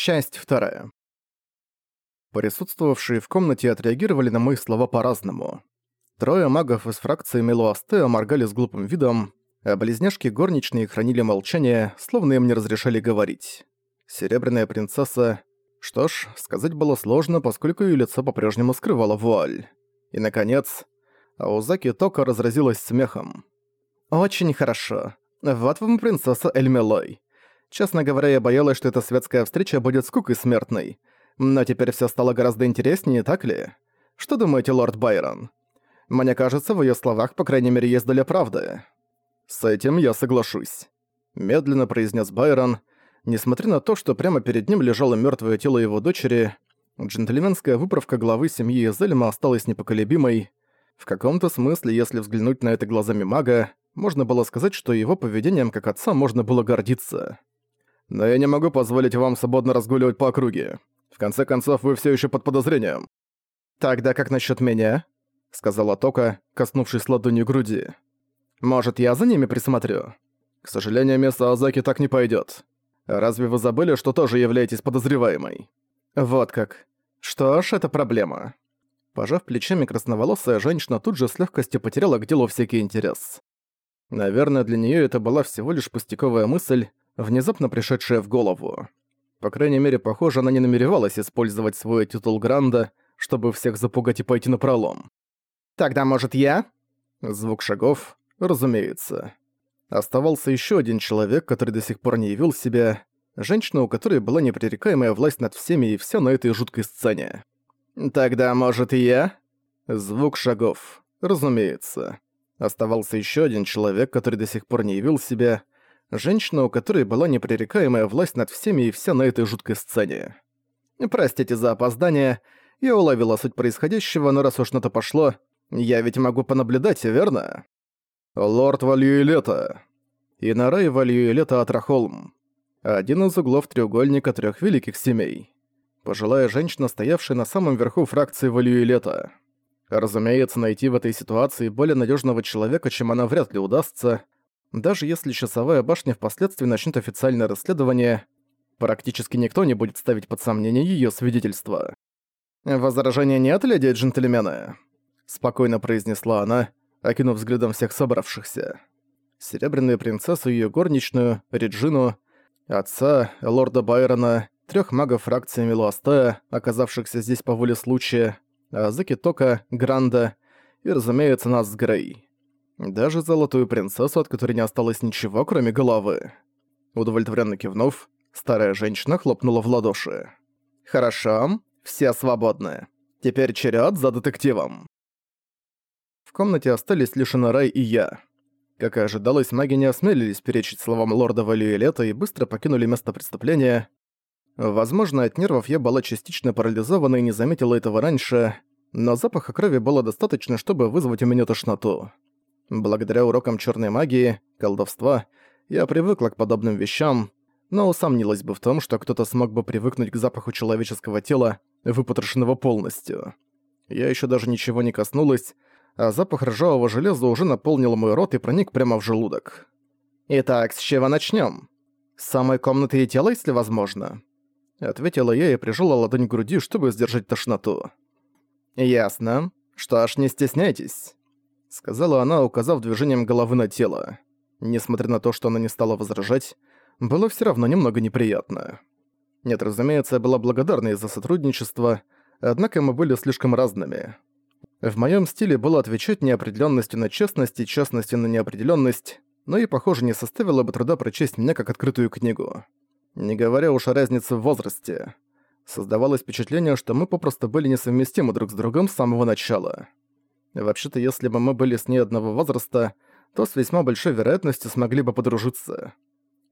Часть вторая. Присутствовавшие в комнате отреагировали на мои слова по-разному. Трое магов из фракции Мелуастеа моргали с глупым видом, а близняшки горничные хранили молчание, словно им не разрешали говорить. Серебряная принцесса... Что ж, сказать было сложно, поскольку ее лицо по-прежнему скрывало вуаль. И, наконец, Аузаки Тока разразилась смехом. «Очень хорошо. Вот вам принцесса Эльмелой. Честно говоря, я боялась, что эта светская встреча будет скукой смертной. Но теперь все стало гораздо интереснее, так ли? Что думаете, лорд Байрон? Мне кажется, в ее словах, по крайней мере, есть доля правды. С этим я соглашусь. Медленно произнес Байрон, несмотря на то, что прямо перед ним лежало мертвое тело его дочери, джентльменская выправка главы семьи Эзельма осталась непоколебимой. В каком-то смысле, если взглянуть на это глазами мага, можно было сказать, что его поведением как отца можно было гордиться но я не могу позволить вам свободно разгуливать по округе. В конце концов, вы все еще под подозрением». «Тогда как насчет меня?» — сказала Тока, коснувшись ладонью груди. «Может, я за ними присмотрю?» «К сожалению, место Азаки так не пойдет. Разве вы забыли, что тоже являетесь подозреваемой?» «Вот как. Что ж, это проблема». Пожав плечами, красноволосая женщина тут же с легкостью потеряла к делу всякий интерес. Наверное, для нее это была всего лишь пустяковая мысль, внезапно пришедшая в голову. По крайней мере, похоже, она не намеревалась использовать свой титул Гранда, чтобы всех запугать и пойти на пролом. «Тогда, может, я?» Звук шагов, разумеется. Оставался еще один человек, который до сих пор не явил себя, женщина, у которой была непререкаемая власть над всеми и все на этой жуткой сцене. «Тогда, может, и я?» Звук шагов, разумеется. Оставался еще один человек, который до сих пор не явил себя, Женщина, у которой была непререкаемая власть над всеми и вся на этой жуткой сцене. Простите за опоздание, я уловила суть происходящего, но раз уж на то пошло, я ведь могу понаблюдать, верно? Лорд Вальюэлета. Инарай Вальюэлета Атрахолм. Один из углов треугольника трех великих семей. Пожилая женщина, стоявшая на самом верху фракции Вальюэлета. Разумеется, найти в этой ситуации более надежного человека, чем она вряд ли удастся, даже если часовая башня впоследствии начнет официальное расследование, практически никто не будет ставить под сомнение ее свидетельство. «Возражения нет, леди джентльмены?» Спокойно произнесла она, окинув взглядом всех собравшихся. Серебряную принцессу и её горничную, Реджину, отца, лорда Байрона, трех магов фракции Милуастея, оказавшихся здесь по воле случая, Азаки Тока, Гранда и, разумеется, нас с Грей. Даже золотую принцессу, от которой не осталось ничего, кроме головы. Удовлетворенно кивнув, старая женщина хлопнула в ладоши. «Хорошо, все свободны. Теперь черед за детективом». В комнате остались лишь Инарай и я. Как и ожидалось, маги не осмелились перечить словам лорда Валюэлета и быстро покинули место преступления. Возможно, от нервов я была частично парализована и не заметила этого раньше, но запаха крови было достаточно, чтобы вызвать у меня тошноту. Благодаря урокам черной магии, колдовства, я привыкла к подобным вещам, но усомнилась бы в том, что кто-то смог бы привыкнуть к запаху человеческого тела, выпотрошенного полностью. Я еще даже ничего не коснулась, а запах ржавого железа уже наполнил мой рот и проник прямо в желудок. «Итак, с чего начнем? С самой комнаты и тела, если возможно?» Ответила я и прижала ладонь к груди, чтобы сдержать тошноту. «Ясно. Что ж, не стесняйтесь сказала она, указав движением головы на тело. Несмотря на то, что она не стала возражать, было все равно немного неприятно. Нет, разумеется, я была благодарна из-за сотрудничества, однако мы были слишком разными. В моем стиле было отвечать неопределенностью на честность и честностью на неопределенность, но и, похоже, не составило бы труда прочесть меня как открытую книгу. Не говоря уж о разнице в возрасте. Создавалось впечатление, что мы попросту были несовместимы друг с другом с самого начала. Вообще-то, если бы мы были с ней одного возраста, то с весьма большой вероятностью смогли бы подружиться.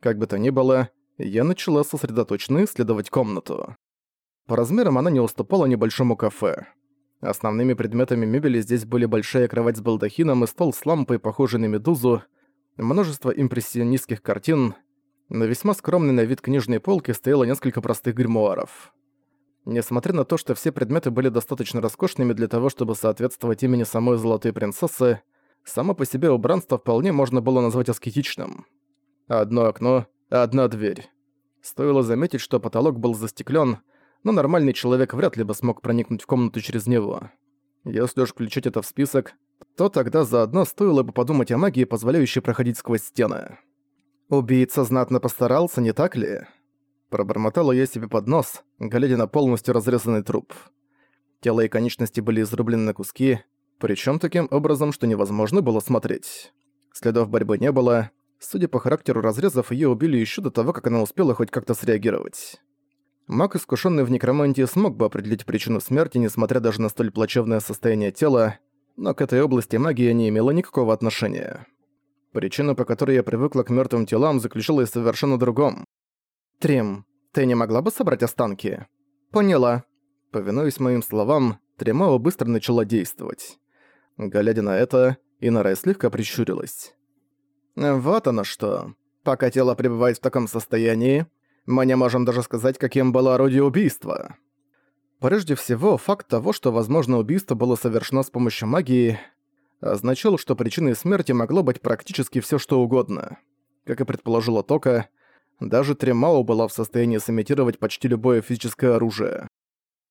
Как бы то ни было, я начала сосредоточенно исследовать комнату. По размерам она не уступала небольшому кафе. Основными предметами мебели здесь были большая кровать с балдахином и стол с лампой, похожей на медузу, множество импрессионистских картин. На весьма скромной на вид книжной полке стояло несколько простых гримуаров. Несмотря на то, что все предметы были достаточно роскошными для того, чтобы соответствовать имени самой Золотой Принцессы, само по себе убранство вполне можно было назвать аскетичным. Одно окно, одна дверь. Стоило заметить, что потолок был застеклен, но нормальный человек вряд ли бы смог проникнуть в комнату через него. Если уж включить это в список, то тогда заодно стоило бы подумать о магии, позволяющей проходить сквозь стены. Убийца знатно постарался, не так ли? Пробормотала я себе под нос, глядя на полностью разрезанный труп. Тело и конечности были изрублены на куски, причем таким образом, что невозможно было смотреть. Следов борьбы не было. Судя по характеру разрезов, ее убили еще до того, как она успела хоть как-то среагировать. Маг, искушенный в некромантии, смог бы определить причину смерти, несмотря даже на столь плачевное состояние тела, но к этой области магия не имела никакого отношения. Причина, по которой я привыкла к мертвым телам, заключалась в совершенно другом. «Трим, ты не могла бы собрать останки?» «Поняла». Повинуясь моим словам, Тремао быстро начала действовать. Глядя на это, Инара слегка прищурилась. «Вот оно что. Пока тело пребывает в таком состоянии, мы не можем даже сказать, каким было орудие убийства». Прежде всего, факт того, что, возможно, убийство было совершено с помощью магии, означал, что причиной смерти могло быть практически все что угодно. Как и предположила Тока, даже Тремао была в состоянии сымитировать почти любое физическое оружие.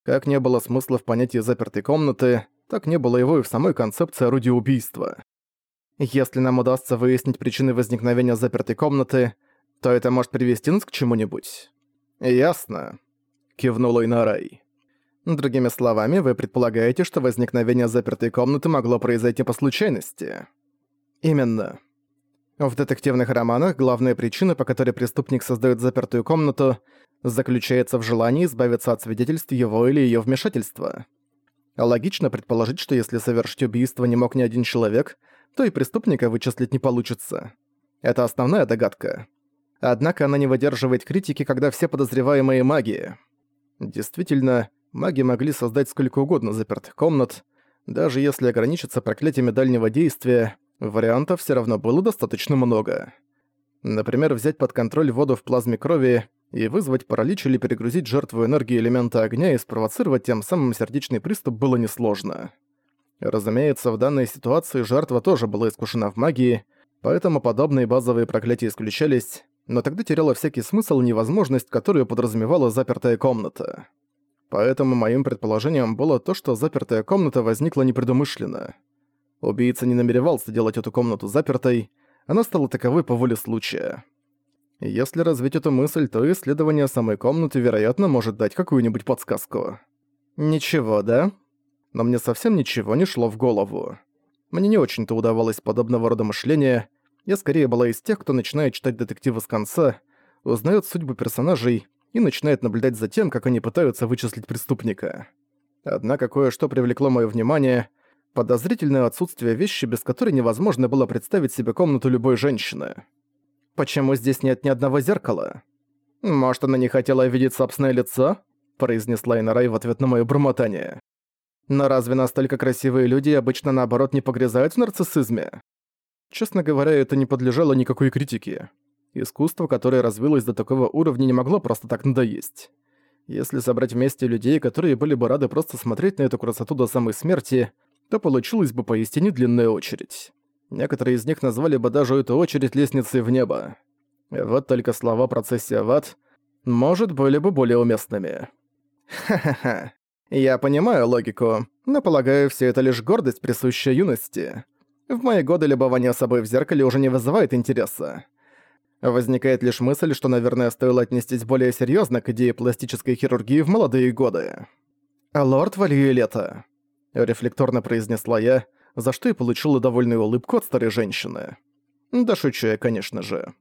Как не было смысла в понятии запертой комнаты, так не было его и в самой концепции орудия убийства. Если нам удастся выяснить причины возникновения запертой комнаты, то это может привести нас к чему-нибудь. Ясно. Кивнула Инарай. Другими словами, вы предполагаете, что возникновение запертой комнаты могло произойти по случайности. Именно. В детективных романах главная причина, по которой преступник создает запертую комнату, заключается в желании избавиться от свидетельств его или ее вмешательства. Логично предположить, что если совершить убийство не мог ни один человек, то и преступника вычислить не получится. Это основная догадка. Однако она не выдерживает критики, когда все подозреваемые маги. Действительно, маги могли создать сколько угодно запертых комнат, даже если ограничиться проклятиями дальнего действия, вариантов все равно было достаточно много. Например, взять под контроль воду в плазме крови и вызвать паралич или перегрузить жертву энергии элемента огня и спровоцировать тем самым сердечный приступ было несложно. Разумеется, в данной ситуации жертва тоже была искушена в магии, поэтому подобные базовые проклятия исключались, но тогда теряла всякий смысл невозможность, которую подразумевала запертая комната. Поэтому моим предположением было то, что запертая комната возникла непредумышленно. Убийца не намеревался делать эту комнату запертой, она стала таковой по воле случая. Если развить эту мысль, то исследование самой комнаты, вероятно, может дать какую-нибудь подсказку. Ничего, да? Но мне совсем ничего не шло в голову. Мне не очень-то удавалось подобного рода мышления. Я скорее была из тех, кто начинает читать детективы с конца, узнает судьбы персонажей и начинает наблюдать за тем, как они пытаются вычислить преступника. Однако кое-что привлекло мое внимание — подозрительное отсутствие вещи, без которой невозможно было представить себе комнату любой женщины. «Почему здесь нет ни одного зеркала?» «Может, она не хотела видеть собственное лицо?» произнесла Инарай в ответ на моё бормотание. «Но разве настолько красивые люди обычно наоборот не погрязают в нарциссизме?» Честно говоря, это не подлежало никакой критике. Искусство, которое развилось до такого уровня, не могло просто так надоесть. Если собрать вместе людей, которые были бы рады просто смотреть на эту красоту до самой смерти, то получилась бы поистине длинная очередь. Некоторые из них назвали бы даже эту очередь лестницей в небо. Вот только слова «процессия в ад» может, были бы более уместными. Ха-ха-ха. Я понимаю логику, но полагаю, все это лишь гордость, присущая юности. В мои годы любование собой в зеркале уже не вызывает интереса. Возникает лишь мысль, что, наверное, стоило отнестись более серьезно к идее пластической хирургии в молодые годы. «Лорд Вальюэлета», — рефлекторно произнесла я, за что и получила довольную улыбку от старой женщины. Да шучу я, конечно же.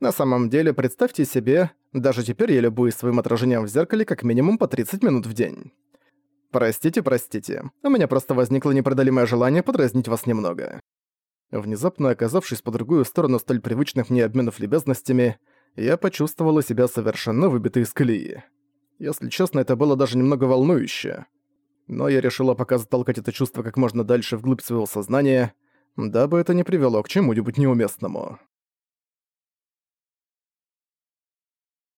На самом деле, представьте себе, даже теперь я любуюсь своим отражением в зеркале как минимум по 30 минут в день. Простите, простите, у меня просто возникло непреодолимое желание подразнить вас немного. Внезапно оказавшись по другую сторону столь привычных мне обменов любезностями, я почувствовала себя совершенно выбитой из колеи. Если честно, это было даже немного волнующе но я решила пока затолкать это чувство как можно дальше вглубь своего сознания, дабы это не привело к чему-нибудь неуместному.